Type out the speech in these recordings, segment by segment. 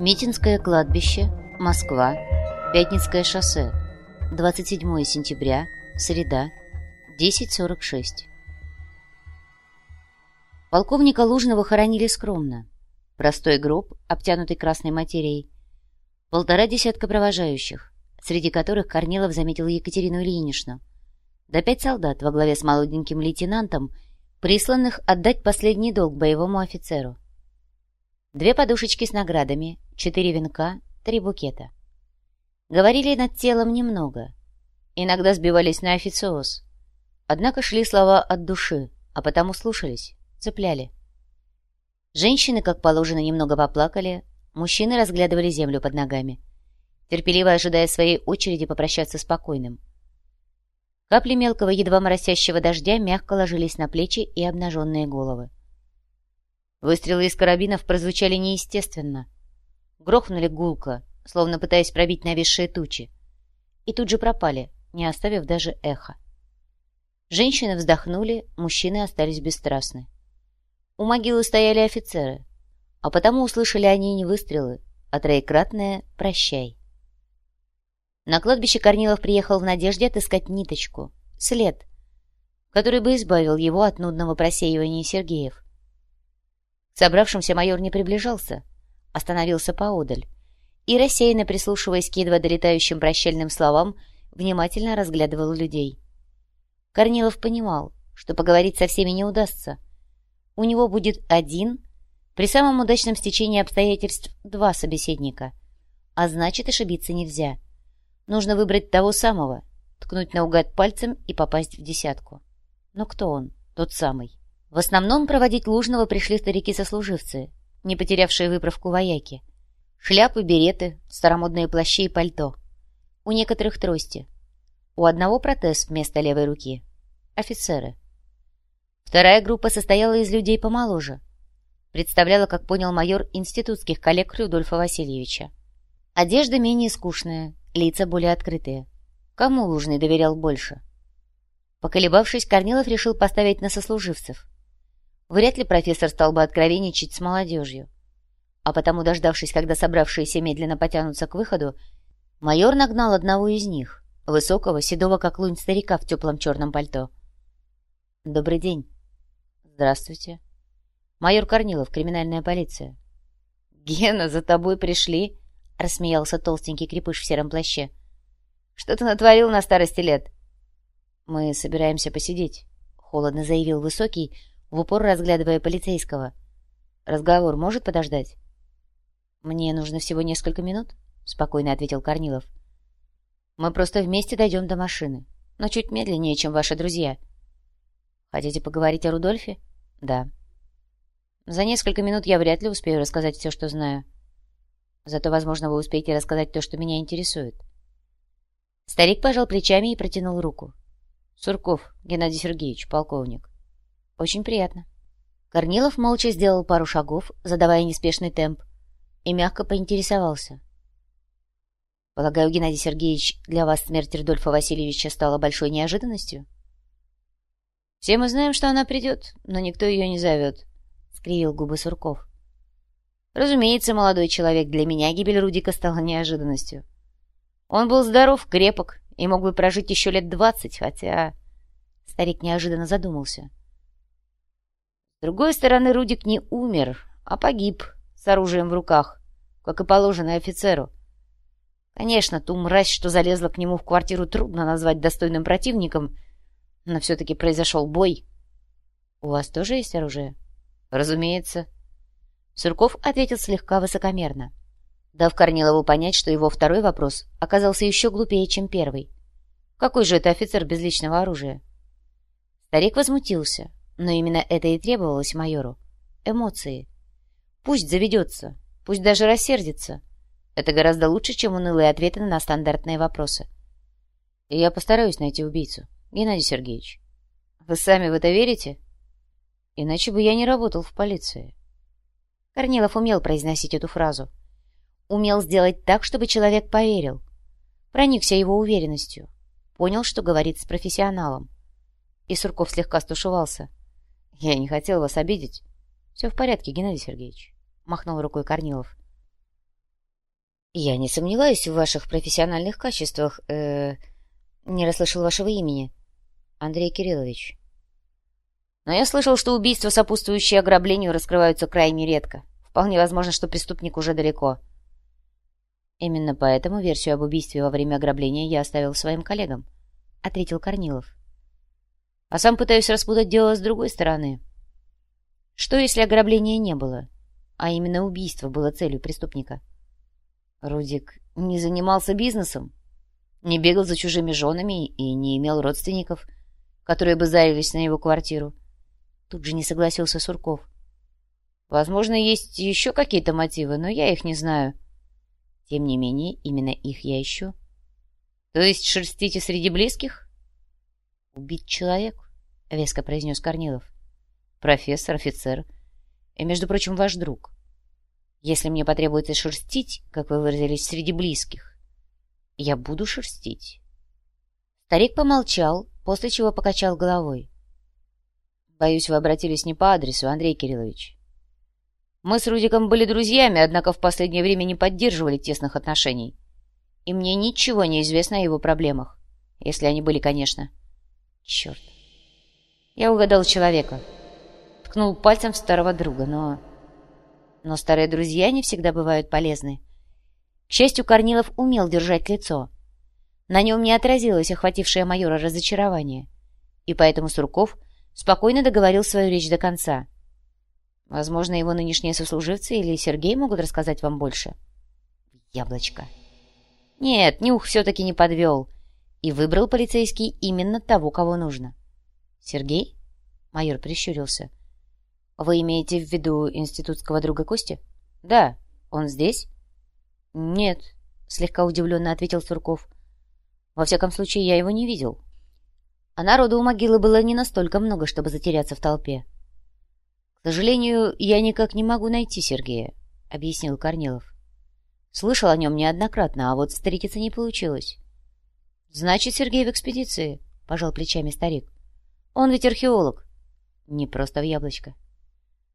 Митинское кладбище, Москва, Пятницкое шоссе, 27 сентября, среда, 10.46. Полковника Лужного хоронили скромно. Простой гроб, обтянутый красной материей. Полтора десятка провожающих, среди которых Корнилов заметил Екатерину Ильиничну. Да пять солдат во главе с молоденьким лейтенантом, присланных отдать последний долг боевому офицеру. Две подушечки с наградами, четыре венка, три букета. Говорили над телом немного. Иногда сбивались на официоз. Однако шли слова от души, а потому слушались, цепляли. Женщины, как положено, немного поплакали, мужчины разглядывали землю под ногами, терпеливо ожидая своей очереди попрощаться с покойным. Капли мелкого, едва моросящего дождя мягко ложились на плечи и обнаженные головы. Выстрелы из карабинов прозвучали неестественно. Грохнули гулко, словно пытаясь пробить нависшие тучи. И тут же пропали, не оставив даже эха. Женщины вздохнули, мужчины остались бесстрастны. У могилы стояли офицеры, а потому услышали они не выстрелы, а троекратное «прощай». На кладбище Корнилов приехал в надежде отыскать ниточку, след, который бы избавил его от нудного просеивания Сергеев. Собравшимся майор не приближался, остановился поодаль и, рассеянно прислушиваясь к едва долетающим прощальным словам, внимательно разглядывал людей. Корнилов понимал, что поговорить со всеми не удастся. У него будет один, при самом удачном стечении обстоятельств два собеседника, а значит, ошибиться нельзя. Нужно выбрать того самого, ткнуть наугад пальцем и попасть в десятку. Но кто он, тот самый? В основном проводить Лужного пришли старики-сослуживцы, не потерявшие выправку вояки. Шляпы, береты, старомодные плащи и пальто. У некоторых трости. У одного протез вместо левой руки. Офицеры. Вторая группа состояла из людей помоложе. Представляла, как понял майор, институтских коллег Рудольфа Васильевича. Одежда менее скучная, лица более открытые. Кому Лужный доверял больше? Поколебавшись, Корнилов решил поставить на сослуживцев. Вряд ли профессор стал бы откровенничать с молодежью. А потому, дождавшись, когда собравшиеся медленно потянутся к выходу, майор нагнал одного из них, высокого, седого, как лунь старика в теплом черном пальто. «Добрый день». «Здравствуйте». «Майор Корнилов, криминальная полиция». «Гена, за тобой пришли?» — рассмеялся толстенький крепыш в сером плаще. «Что ты натворил на старости лет?» «Мы собираемся посидеть», — холодно заявил Высокий, в упор разглядывая полицейского. «Разговор может подождать?» «Мне нужно всего несколько минут», — спокойно ответил Корнилов. «Мы просто вместе дойдем до машины, но чуть медленнее, чем ваши друзья». «Хотите поговорить о Рудольфе?» «Да». «За несколько минут я вряд ли успею рассказать все, что знаю. Зато, возможно, вы успеете рассказать то, что меня интересует». Старик пожал плечами и протянул руку. «Сурков Геннадий Сергеевич, полковник». «Очень приятно». Корнилов молча сделал пару шагов, задавая неспешный темп, и мягко поинтересовался. «Полагаю, Геннадий Сергеевич, для вас смерть Рудольфа Васильевича стала большой неожиданностью?» «Все мы знаем, что она придет, но никто ее не зовет», — скривил губы Сурков. «Разумеется, молодой человек, для меня гибель Рудика стала неожиданностью. Он был здоров, крепок и мог бы прожить еще лет двадцать, хотя...» Старик неожиданно задумался. С другой стороны, Рудик не умер, а погиб с оружием в руках, как и положено офицеру. Конечно, ту мразь, что залезла к нему в квартиру, трудно назвать достойным противником, но все-таки произошел бой. — У вас тоже есть оружие? — Разумеется. Сурков ответил слегка высокомерно, дав Корнилову понять, что его второй вопрос оказался еще глупее, чем первый. Какой же это офицер без личного оружия? Старик возмутился, но именно это и требовалось майору. Эмоции. Пусть заведется, пусть даже рассердится. Это гораздо лучше, чем унылые ответы на стандартные вопросы. И я постараюсь найти убийцу, Геннадий Сергеевич. Вы сами в это верите? Иначе бы я не работал в полиции. Корнилов умел произносить эту фразу. Умел сделать так, чтобы человек поверил. Проникся его уверенностью. Понял, что говорит с профессионалом. И Сурков слегка стушевался. «Я не хотел вас обидеть». «Все в порядке, Геннадий Сергеевич», — махнул рукой Корнилов. «Я не сомневаюсь в ваших профессиональных качествах. Э, не расслышал вашего имени. Андрей Кириллович». «Но я слышал, что убийства, сопутствующие ограблению, раскрываются крайне редко. Вполне возможно, что преступник уже далеко». «Именно поэтому версию об убийстве во время ограбления я оставил своим коллегам», — ответил Корнилов. «А сам пытаюсь распутать дело с другой стороны. Что, если ограбления не было, а именно убийство было целью преступника?» Рудик не занимался бизнесом, не бегал за чужими женами и не имел родственников, которые бы зарились на его квартиру. Тут же не согласился Сурков. Возможно, есть еще какие-то мотивы, но я их не знаю. Тем не менее, именно их я ищу. То есть шерстите среди близких? Убить человек, — веско произнес Корнилов. Профессор, офицер и, между прочим, ваш друг. Если мне потребуется шерстить, как вы выразились, среди близких, я буду шерстить. Старик помолчал, после чего покачал головой. Боюсь, вы обратились не по адресу, Андрей Кириллович. Мы с Рудиком были друзьями, однако в последнее время не поддерживали тесных отношений. И мне ничего не известно о его проблемах. Если они были, конечно. Черт. Я угадал человека. Ткнул пальцем в старого друга, но... Но старые друзья не всегда бывают полезны. К счастью, Корнилов умел держать лицо. На нем не отразилось охватившее майора разочарование. И поэтому Сурков спокойно договорил свою речь до конца. Возможно, его нынешние сослуживцы или Сергей могут рассказать вам больше. Яблочко. Нет, Нюх все-таки не подвел. И выбрал полицейский именно того, кого нужно. Сергей? Майор прищурился. Вы имеете в виду институтского друга Кости? Да. Он здесь? Нет, слегка удивленно ответил Сурков. Во всяком случае, я его не видел. А народу у могилы было не настолько много, чтобы затеряться в толпе. К сожалению, я никак не могу найти Сергея, объяснил Корнилов. Слышал о нем неоднократно, а вот встретиться не получилось. Значит, Сергей в экспедиции, пожал плечами старик. Он ведь археолог. Не просто в яблочко.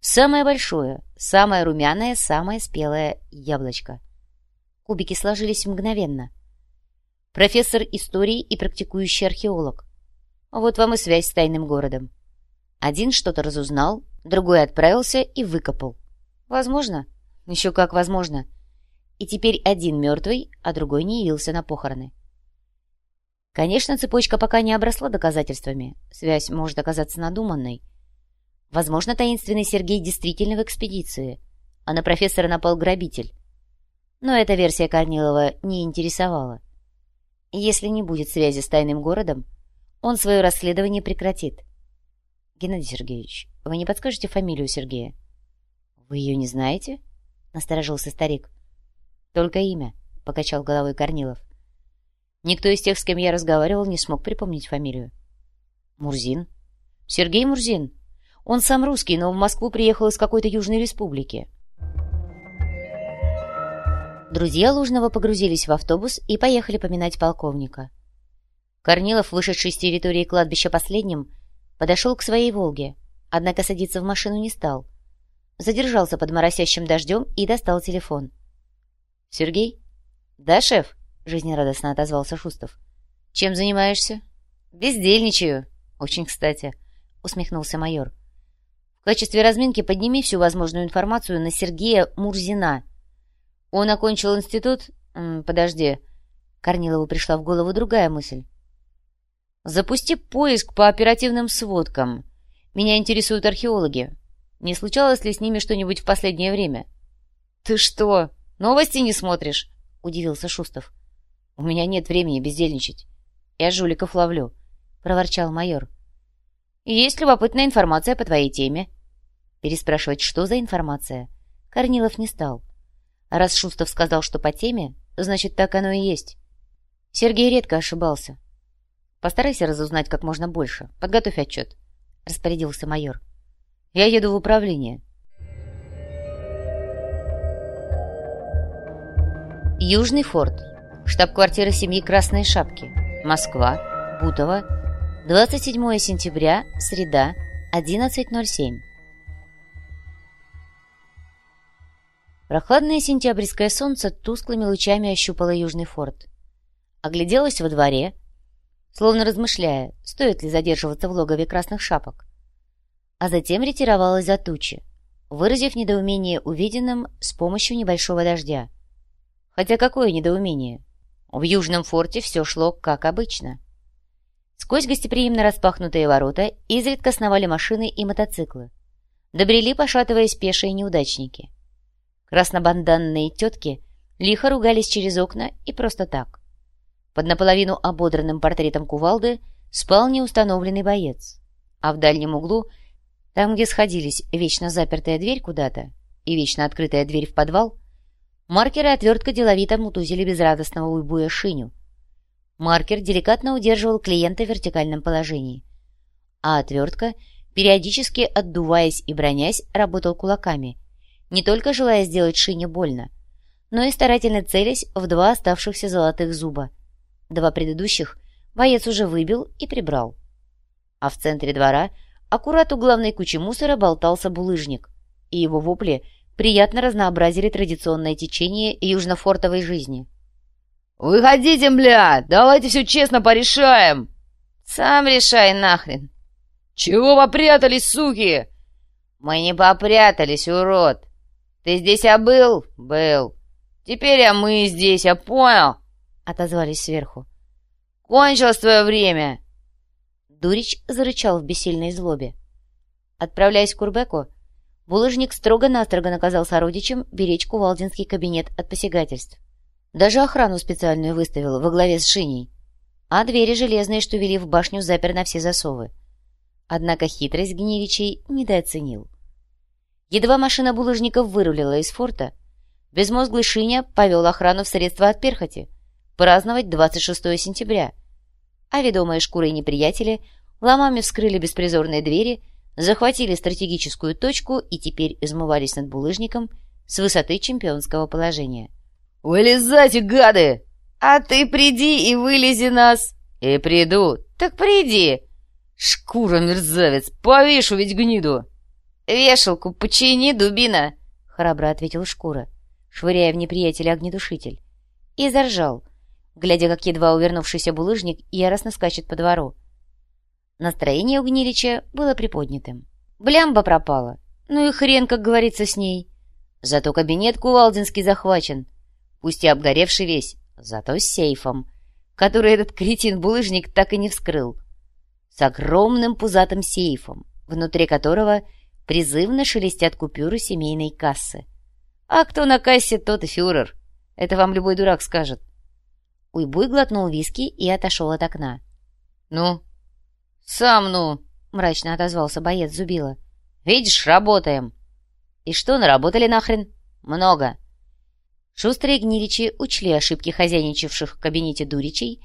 Самое большое, самое румяное, самое спелое яблочко. Кубики сложились мгновенно. Профессор истории и практикующий археолог. Вот вам и связь с тайным городом. Один что-то разузнал, другой отправился и выкопал. Возможно. Еще как возможно. И теперь один мертвый, а другой не явился на похороны. Конечно, цепочка пока не обросла доказательствами. Связь может оказаться надуманной. Возможно, таинственный Сергей действительно в экспедиции, а на профессора напал грабитель. Но эта версия Корнилова не интересовала. Если не будет связи с тайным городом, он свое расследование прекратит. Геннадий Сергеевич, вы не подскажете фамилию Сергея? Вы ее не знаете? Насторожился старик. Только имя, покачал головой Корнилов. Никто из тех, с кем я разговаривал, не смог припомнить фамилию. Мурзин? Сергей Мурзин, он сам русский, но в Москву приехал из какой-то южной республики. Друзья Лужного погрузились в автобус и поехали поминать полковника. Корнилов, вышедший с территории кладбища последним, подошел к своей «Волге», однако садиться в машину не стал. Задержался под моросящим дождем и достал телефон. «Сергей?» «Да, шеф?» — жизнерадостно отозвался Шустов. «Чем занимаешься?» «Бездельничаю». «Очень кстати», — усмехнулся майор. В качестве разминки подними всю возможную информацию на Сергея Мурзина. Он окончил институт... М -м, подожди. Корнилову пришла в голову другая мысль. Запусти поиск по оперативным сводкам. Меня интересуют археологи. Не случалось ли с ними что-нибудь в последнее время? Ты что, новости не смотришь? Удивился Шустов. У меня нет времени бездельничать. Я жуликов ловлю, проворчал майор. Есть любопытная информация по твоей теме. Переспрашивать, что за информация, Корнилов не стал. Раз Шустов сказал, что по теме, значит, так оно и есть. Сергей редко ошибался. Постарайся разузнать как можно больше. Подготовь отчет, — распорядился майор. Я еду в управление. Южный форт. Штаб-квартира семьи Красной Шапки. Москва. Бутово. 27 сентября. Среда. 11.07. Прохладное сентябрьское солнце тусклыми лучами ощупало южный форт. Огляделась во дворе, словно размышляя, стоит ли задерживаться в логове красных шапок. А затем ретировалась за тучи, выразив недоумение увиденным с помощью небольшого дождя. Хотя какое недоумение? В Южном форте все шло как обычно. Сквозь гостеприимно распахнутые ворота изредка сновали машины и мотоциклы. Добрели, пошатываясь, пешие неудачники. Краснобанданные тетки лихо ругались через окна и просто так. Под наполовину ободранным портретом кувалды спал неустановленный боец, а в дальнем углу, там, где сходились вечно запертая дверь куда-то и вечно открытая дверь в подвал, маркер и отвертка деловито мутузили безрадостного уйбуя шиню. Маркер деликатно удерживал клиента в вертикальном положении, а отвертка, периодически отдуваясь и бронясь, работал кулаками – не только желая сделать Шине больно, но и старательно целясь в два оставшихся золотых зуба. Два предыдущих боец уже выбил и прибрал. А в центре двора, аккурат у главной кучи мусора, болтался булыжник, и его вопли приятно разнообразили традиционное течение южнофортовой жизни. «Выходите, бля! Давайте все честно порешаем!» «Сам решай нахрен!» «Чего попрятались, суки?» «Мы не попрятались, урод! «Ты здесь я был?» «Был. Теперь а мы здесь, я понял?» Отозвались сверху. «Кончилось твое время!» Дурич зарычал в бессильной злобе. Отправляясь к Курбеку, булыжник строго-настрого наказал сородичам беречь кувалдинский кабинет от посягательств. Даже охрану специальную выставил во главе с Шиней. А двери железные, что вели в башню, запер на все засовы. Однако хитрость Гниличей недооценил. Едва машина булыжников вырулила из форта, безмозглый Шиня повел охрану в средства от перхоти праздновать 26 сентября, а ведомые шкурой неприятели ломами вскрыли беспризорные двери, захватили стратегическую точку и теперь измывались над булыжником с высоты чемпионского положения. «Вылезайте, гады!» «А ты приди и вылези нас!» «И приду!» «Так приди!» «Шкура, мерзавец! Повешу ведь гниду!» «Вешалку почини, дубина!» — храбро ответил Шкура, швыряя в неприятеля огнедушитель. И заржал, глядя, как едва увернувшийся булыжник яростно скачет по двору. Настроение у Гнилича было приподнятым. Блямба пропала. Ну и хрен, как говорится, с ней. Зато кабинет кувалдинский захвачен. Пусть и обгоревший весь, зато с сейфом, который этот кретин-булыжник так и не вскрыл. С огромным пузатым сейфом, внутри которого призывно шелестят купюры семейной кассы. А кто на кассе, тот и фюрер. Это вам любой дурак скажет. Уйбуй глотнул виски и отошел от окна. «Ну?» «Сам ну!» — мрачно отозвался боец Зубила. «Видишь, работаем!» «И что, наработали нахрен?» «Много!» Шустрые гниличи учли ошибки хозяйничавших в кабинете дуричей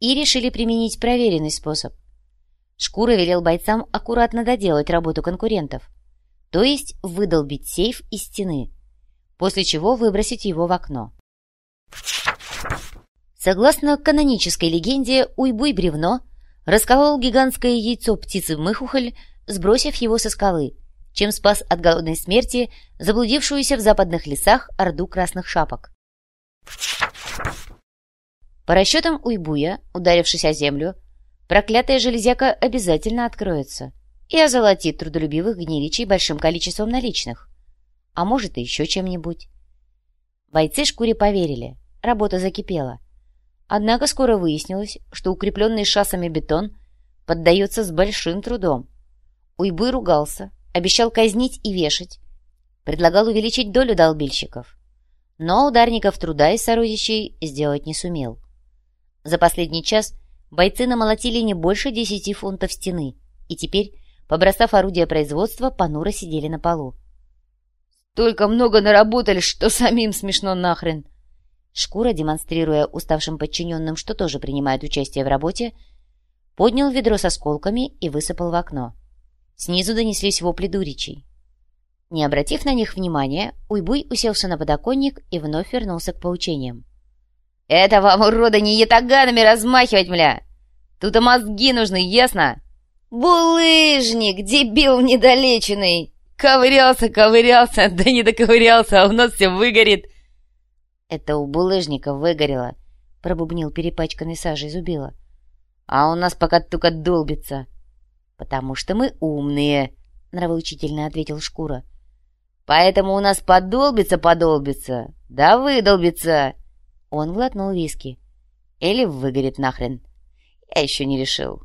и решили применить проверенный способ. Шкура велел бойцам аккуратно доделать работу конкурентов, то есть выдолбить сейф из стены, после чего выбросить его в окно. Согласно канонической легенде, Уйбуй бревно расколол гигантское яйцо птицы в Мыхухоль, сбросив его со скалы, чем спас от голодной смерти заблудившуюся в западных лесах орду красных шапок. По расчетам Уйбуя, ударившись о землю, проклятая железяка обязательно откроется и озолотит трудолюбивых гниличей большим количеством наличных. А может, и еще чем-нибудь. Бойцы шкуре поверили, работа закипела. Однако скоро выяснилось, что укрепленный шассами бетон поддается с большим трудом. Уйбы ругался, обещал казнить и вешать, предлагал увеличить долю долбильщиков. Но ударников труда и сородичей сделать не сумел. За последний час бойцы намолотили не больше десяти фунтов стены, и теперь, побросав орудие производства, понуро сидели на полу. «Столько много наработали, что самим смешно нахрен!» Шкура, демонстрируя уставшим подчиненным, что тоже принимает участие в работе, поднял ведро с осколками и высыпал в окно. Снизу донеслись вопли дуричей. Не обратив на них внимания, Уйбуй уселся на подоконник и вновь вернулся к поучениям. «Это вам, урода, не ятаганами размахивать, мля! Тут и мозги нужны, ясно?» «Булыжник, дебил недолеченный!» — Ковырялся, ковырялся, да не доковырялся, а у нас все выгорит. Это у булыжника выгорело, пробубнил перепачканный сажей зубила. А у нас пока только долбится. Потому что мы умные, нравоучительно ответил Шкура. Поэтому у нас подолбится-подолбится, да выдолбится. Он глотнул виски. Или выгорит нахрен. Я еще не решил.